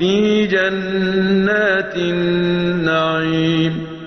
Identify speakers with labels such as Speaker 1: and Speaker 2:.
Speaker 1: فِي جَنَّاتِ النَّعِيمِ.